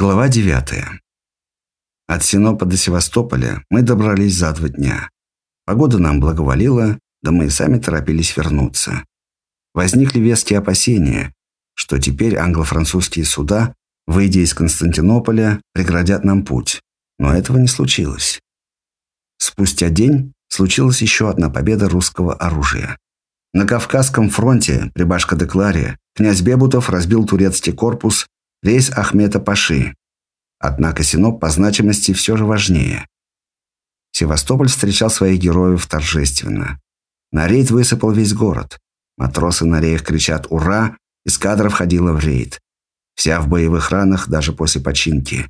Глава 9. От Синопа до Севастополя мы добрались за два дня. Погода нам благоволила, да мы и сами торопились вернуться. Возникли веские опасения, что теперь англо-французские суда, выйдя из Константинополя, преградят нам путь. Но этого не случилось. Спустя день случилась еще одна победа русского оружия. На Кавказском фронте при Башка-Декларе князь Бебутов разбил турецкий корпус рейс Ахмета Паши. Однако Синоп по значимости все же важнее. Севастополь встречал своих героев торжественно. На рейд высыпал весь город. Матросы на рейх кричат «Ура!», эскадра входила в рейд. Вся в боевых ранах даже после починки.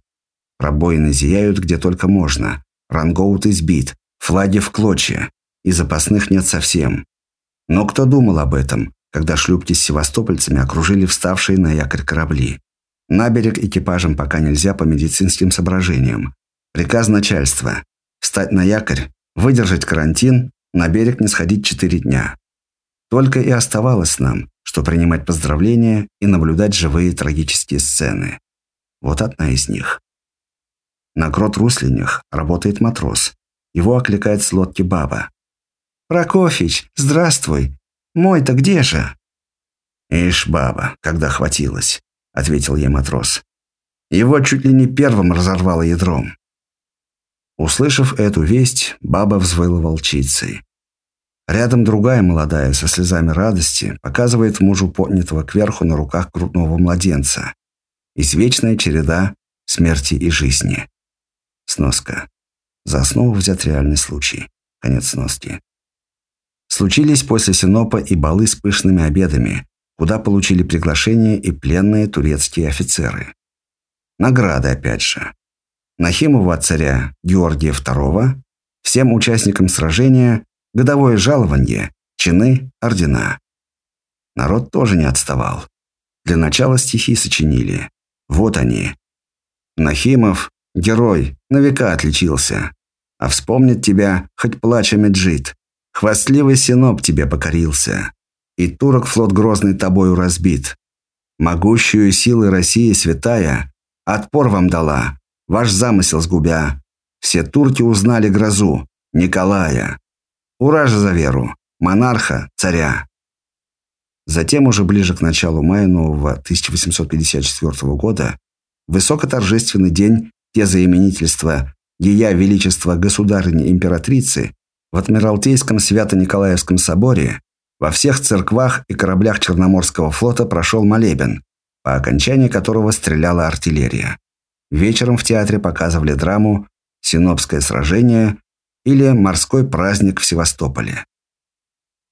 Пробоины зияют где только можно. Рангоут избит, флаги в клочья. И запасных нет совсем. Но кто думал об этом, когда шлюпки с севастопольцами окружили вставшие на якорь корабли? На берег экипажам пока нельзя по медицинским соображениям. Приказ начальства – встать на якорь, выдержать карантин, на берег не сходить четыре дня. Только и оставалось нам, что принимать поздравления и наблюдать живые трагические сцены. Вот одна из них. На грот-руслинях работает матрос. Его окликает с лодки баба. «Прокофьич, здравствуй! Мой-то где же?» «Ишь, баба, когда хватилось ответил ей матрос. Его чуть ли не первым разорвало ядром. Услышав эту весть, баба взвыла волчицей. Рядом другая молодая, со слезами радости, показывает мужу поднятого кверху на руках грудного младенца. Извечная череда смерти и жизни. Сноска. За основу взят реальный случай. Конец сноски. Случились после Синопа и балы с пышными обедами, куда получили приглашение и пленные турецкие офицеры. Награды опять же. Нахимова царя Георгия II, всем участникам сражения годовое жалование, чины, ордена. Народ тоже не отставал. Для начала стихи сочинили. Вот они. Нахимов, герой, на века отличился. А вспомнит тебя, хоть плача меджит. Хвастливый синоп тебе покорился и турок флот грозный тобою разбит. Могущую силы России святая отпор вам дала, ваш замысел сгубя. Все турки узнали грозу, Николая. Ура же за веру, монарха, царя. Затем, уже ближе к началу мая нового 1854 года, высокоторжественный день тезаименительства Ея Величества Государыни-Императрицы в Адмиралтейском Свято-Николаевском соборе во всех церквах и кораблях Черноморского флота прошел молебен, по окончании которого стреляла артиллерия. Вечером в театре показывали драму «Синопское сражение» или «Морской праздник в Севастополе».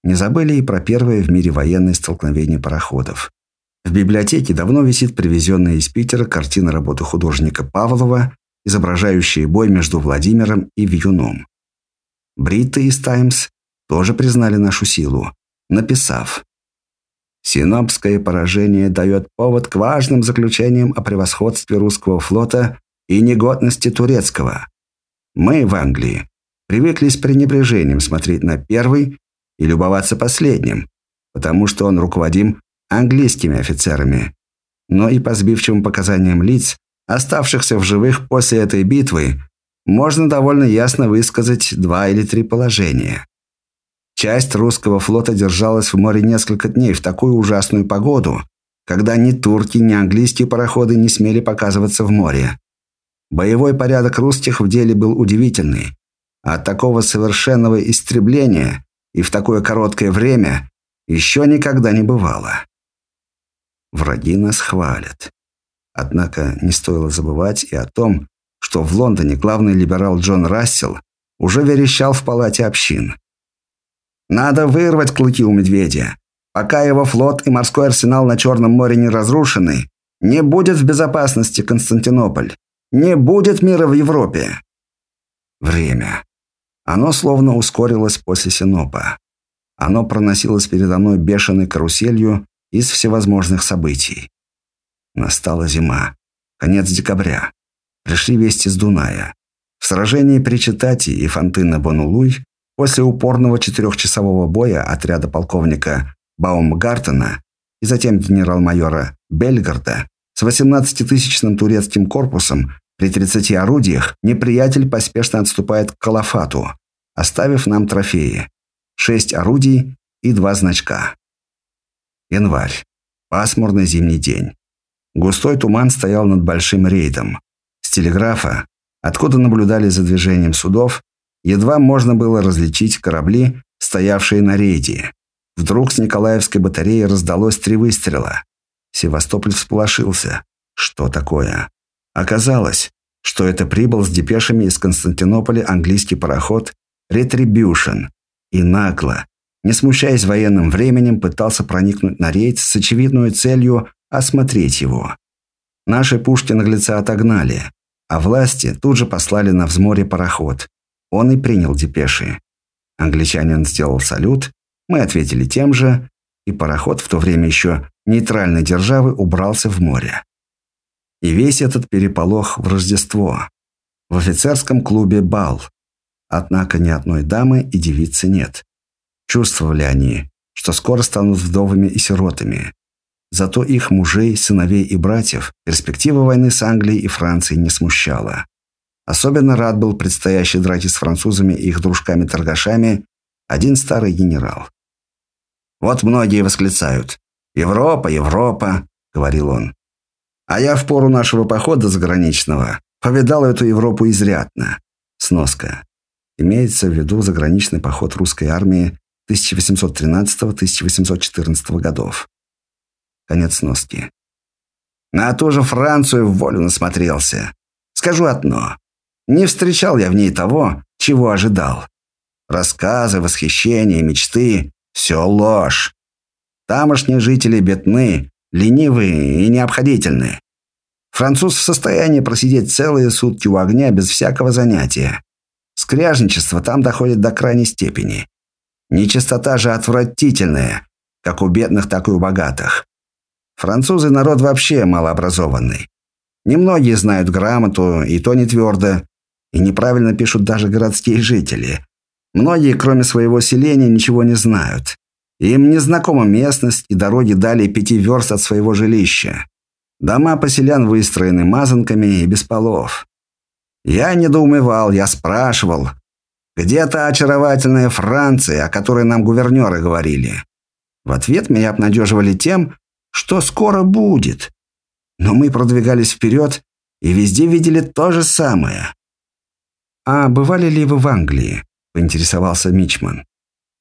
Не забыли и про первое в мире военное столкновение пароходов. В библиотеке давно висит привезенная из Питера картина работы художника Павлова, изображающая бой между Владимиром и Вьюном. Бритты из «Таймс» тоже признали нашу силу, написав «Синопское поражение дает повод к важным заключениям о превосходстве русского флота и негодности турецкого. Мы в Англии привыкли с пренебрежением смотреть на первый и любоваться последним, потому что он руководим английскими офицерами, но и по сбивчивым показаниям лиц, оставшихся в живых после этой битвы, можно довольно ясно высказать два или три положения. Часть русского флота держалась в море несколько дней в такую ужасную погоду, когда ни турки, ни английские пароходы не смели показываться в море. Боевой порядок русских в деле был удивительный. От такого совершенного истребления и в такое короткое время еще никогда не бывало. Враги нас хвалят. Однако не стоило забывать и о том, что в Лондоне главный либерал Джон Рассел уже верещал в палате общин. Надо вырвать клыки у медведя. Пока его флот и морской арсенал на Черном море не разрушены, не будет в безопасности Константинополь. Не будет мира в Европе. Время. Оно словно ускорилось после Синопа. Оно проносилось передо мной бешеной каруселью из всевозможных событий. Настала зима. Конец декабря. Пришли вести с Дуная. В сражении при Читати и Фонтына-Бонулуй После упорного четырехчасового боя отряда полковника Баумгартена и затем генерал-майора Бельгарда С 18-тысячным турецким корпусом при 30 орудиях неприятель поспешно отступает к Калафату, оставив нам трофеи. Шесть орудий и два значка. Январь. Пасмурный зимний день. Густой туман стоял над большим рейдом. С телеграфа, откуда наблюдали за движением судов, едва можно было различить корабли, стоявшие на рейде. Вдруг с Николаевской батареи раздалось три выстрела. Севастополь всполошился. Что такое? Оказалось, что это прибыл с депешами из Константинополя английский пароход «Ретрибьюшн» и нагло, не смущаясь военным временем, пытался проникнуть на рейд с очевидной целью осмотреть его. Наши пушки наглеца отогнали, а власти тут же послали на взморье пароход. Он и принял депеши. Англичанин сделал салют, мы ответили тем же, и пароход, в то время еще нейтральной державы, убрался в море. И весь этот переполох в Рождество. В офицерском клубе бал. Однако ни одной дамы и девицы нет. Чувствовали они, что скоро станут вдовами и сиротами. Зато их мужей, сыновей и братьев перспектива войны с Англией и Францией не смущала. Особенно рад был предстоящей драке с французами и их дружками-торгашами один старый генерал. «Вот многие восклицают. Европа, Европа», — говорил он. «А я в пору нашего похода заграничного повидал эту Европу изрядно». Сноска. Имеется в виду заграничный поход русской армии 1813-1814 годов. Конец носки. На ту же Францию в волю насмотрелся. Скажу одно. Не встречал я в ней того, чего ожидал. Рассказы, восхищения, мечты – все ложь. Тамошние жители бедны, ленивые и необходительны. Француз в состоянии просидеть целые сутки у огня без всякого занятия. Скряжничество там доходит до крайней степени. Нечистота же отвратительная, как у бедных, так и у богатых. Французы народ вообще малообразованный. Немногие знают грамоту, и то не твердо, и неправильно пишут даже городские жители. Многие, кроме своего селения, ничего не знают. Им не знакома местность и дороги далее пяти верст от своего жилища. Дома поселян выстроены мазанками и без полов. Я недоумевал, я спрашивал, где та очаровательная Франция, о которой нам гувернеры говорили? В ответ меня обнадеживали тем, что скоро будет. Но мы продвигались вперед и везде видели то же самое. «А бывали ли вы в Англии?» – поинтересовался Мичман.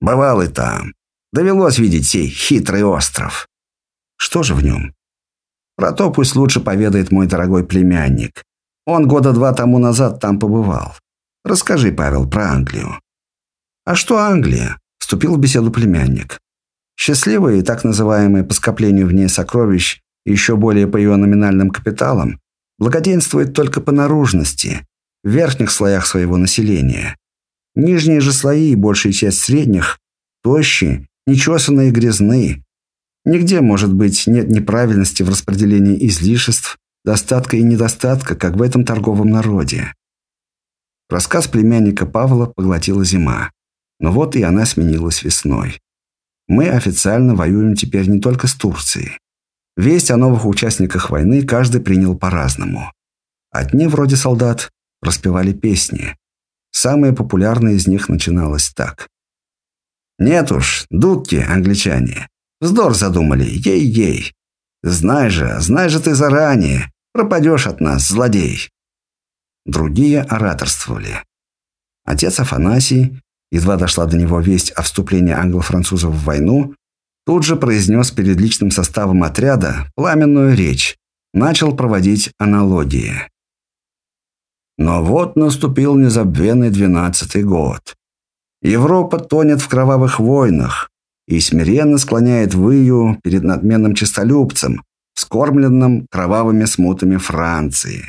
«Бывал и там. Довелось видеть сей хитрый остров». «Что же в нем?» «Про то пусть лучше поведает мой дорогой племянник. Он года два тому назад там побывал. Расскажи, Павел, про Англию». «А что Англия?» – вступил в беседу племянник. Счастливые, так называемые по скоплению в ней сокровищ еще более по ее номинальным капиталам, благоденствует только по наружности, в верхних слоях своего населения. Нижние же слои и большая часть средних – тощие, нечесанные и грязны. Нигде, может быть, нет неправильности в распределении излишеств, достатка и недостатка, как в этом торговом народе. Рассказ племянника Павла поглотила зима. Но вот и она сменилась весной. Мы официально воюем теперь не только с Турцией. Весть о новых участниках войны каждый принял по-разному. Одни, вроде солдат, распевали песни. Самая популярная из них начиналась так. «Нет уж, дудки, англичане. Вздор задумали, ей-ей. Знай же, знай же ты заранее, пропадешь от нас, злодей». Другие ораторствовали. Отец Афанасий едва дошла до него весть о вступлении англо-французов в войну, тут же произнес перед личным составом отряда пламенную речь, начал проводить аналогии. Но вот наступил незабвенный двенадцатый год. Европа тонет в кровавых войнах и смиренно склоняет выю перед надменным честолюбцем, вскормленным кровавыми смутами Франции.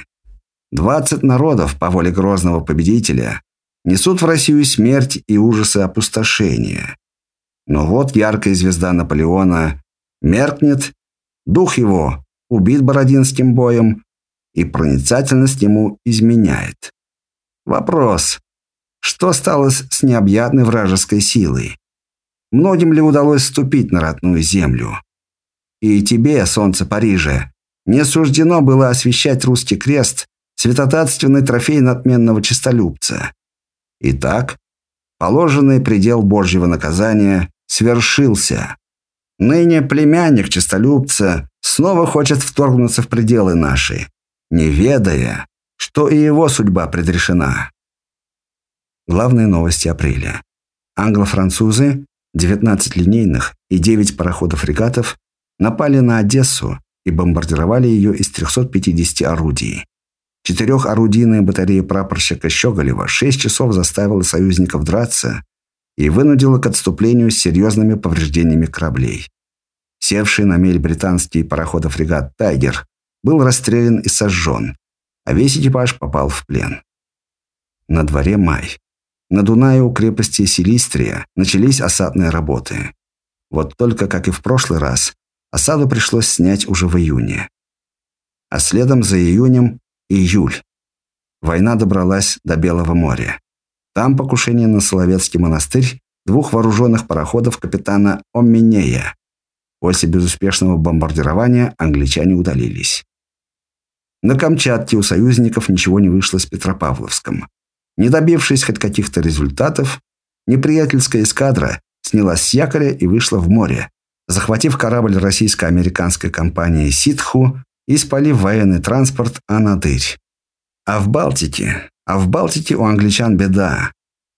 Двадцать народов по воле грозного победителя несут в Россию смерть и ужасы опустошения. Но вот яркая звезда Наполеона меркнет, дух его убит Бородинским боем, и проницательность ему изменяет. Вопрос, что стало с необъятной вражеской силой? Многим ли удалось вступить на родную землю? И тебе, солнце Парижа, не суждено было освещать русский крест, святотатственный трофей надменного честолюбца. Итак, положенный предел Божьего наказания свершился. Ныне племянник честолюбца снова хочет вторгнуться в пределы наши, не ведая, что и его судьба предрешена. Главные новости апреля. Англо-французы, 19 линейных и 9 пароходов-фрегатов напали на Одессу и бомбардировали ее из 350 орудий. Четырехорудийная батарея прапорщика Щеголева 6 часов заставила союзников драться и вынудила к отступлению с серьезными повреждениями кораблей. Севший на мель британский пароходов-фрегат «Тайгер» был расстрелян и сожжен, а весь экипаж попал в плен. На дворе май. На Дунае у крепости Силистрия начались осадные работы. Вот только, как и в прошлый раз, осаду пришлось снять уже в июне. А следом за июнем – июль. Война добралась до Белого моря. Там покушение на Соловецкий монастырь двух вооруженных пароходов капитана Оминея. После безуспешного бомбардирования англичане удалились. На Камчатке у союзников ничего не вышло с Петропавловском. Не добившись хоть каких-то результатов, неприятельская эскадра снялась с якоря и вышла в море, захватив корабль российско-американской компании «Ситху» и спалив военный транспорт «Анадырь». А в Балтике? А в Балтике у англичан беда.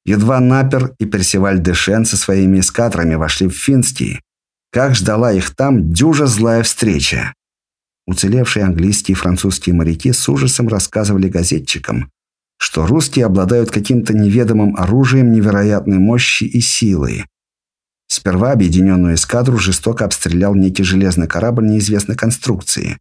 Едва Напер и Персиваль Дешен со своими эскадрами вошли в Финский. Как ждала их там дюжа злая встреча. Уцелевшие английские и французские моряки с ужасом рассказывали газетчикам, что русские обладают каким-то неведомым оружием невероятной мощи и силы. Сперва объединенную эскадру жестоко обстрелял некий железный корабль неизвестной конструкции,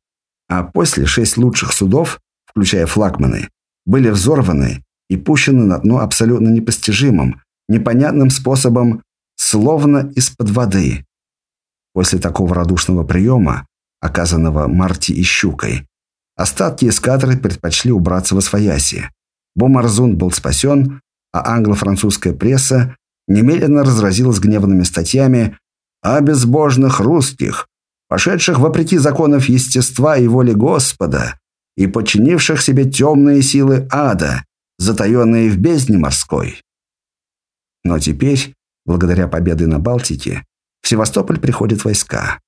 а после шесть лучших судов, включая флагманы, были взорваны и пущены на дно абсолютно непостижимым, непонятным способом, словно из-под воды. После такого радушного приема, оказанного Марти и Щукой, остатки эскадры предпочли убраться во свояси. Бомарзун был спасен, а англо-французская пресса немедленно разразилась гневными статьями о безбожных русских, пошедших вопреки законов естества и воли Господа и подчинивших себе темные силы ада, затаенные в бездне морской. Но теперь, благодаря победе на Балтике, в Севастополь приходят войска.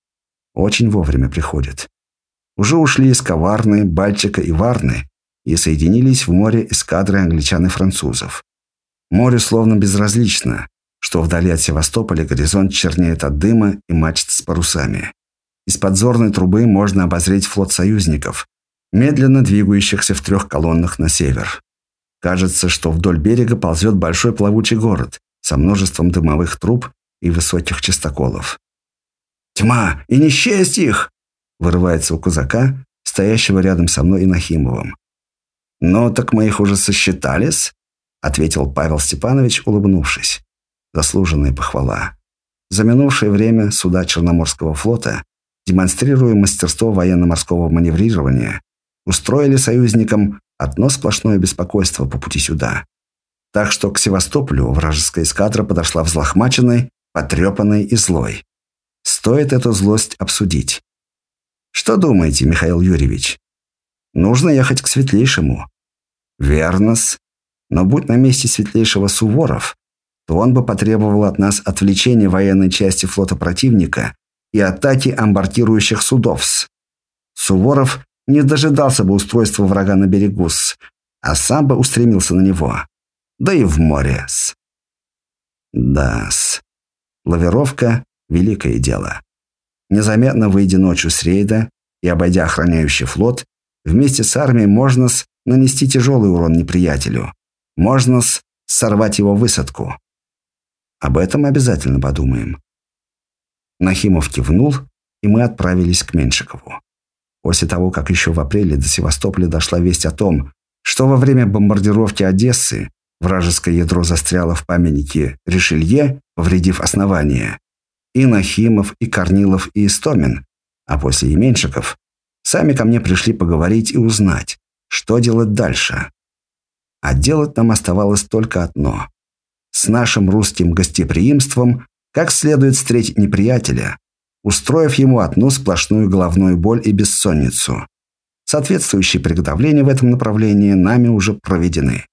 Очень вовремя приходят. Уже ушли из Коварны, Бальчика и Варны, и соединились в море эскадры англичан и французов. Море словно безразлично, что вдали от Севастополя горизонт чернеет от дыма и мачт с парусами. Из подзорной трубы можно обозреть флот союзников, медленно двигающихся в трех колоннах на север. Кажется, что вдоль берега ползет большой плавучий город со множеством дымовых труб и высоких частоколов. «Тьма и не счесть их!» вырывается у кузака, стоящего рядом со мной и Нахимовым. «Ну, так мы их уже сосчитались», — ответил Павел Степанович, улыбнувшись. Заслуженная похвала. За минувшее время суда Черноморского флота, демонстрируя мастерство военно-морского маневрирования, устроили союзникам одно сплошное беспокойство по пути сюда. Так что к Севастополю вражеская эскадра подошла взлохмаченной, потрепанной и злой. Стоит эту злость обсудить. Что думаете, Михаил Юрьевич? Нужно ехать к Светлейшему. Верно-с. Но будь на месте Светлейшего Суворов, то он бы потребовал от нас отвлечения военной части флота противника и атаки амбортирующих судов. Суворов не дожидался бы устройства врага на берегу, а сам бы устремился на него. Да и в море. Да-с. Лавировка – великое дело. Незаметно выйдя ночью с рейда и обойдя охраняющий флот, Вместе с армией можно с нанести тяжелый урон неприятелю. Можно с сорвать его высадку. Об этом обязательно подумаем. Нахимов кивнул, и мы отправились к Меншикову. После того, как еще в апреле до Севастополя дошла весть о том, что во время бомбардировки Одессы вражеское ядро застряло в памятнике Ришелье, повредив основание, и Нахимов, и Корнилов, и Истомин, а после и Меншиков Сами ко мне пришли поговорить и узнать, что делать дальше. А делать нам оставалось только одно. С нашим русским гостеприимством как следует встретить неприятеля, устроив ему одну сплошную головную боль и бессонницу. Соответствующие приготовления в этом направлении нами уже проведены.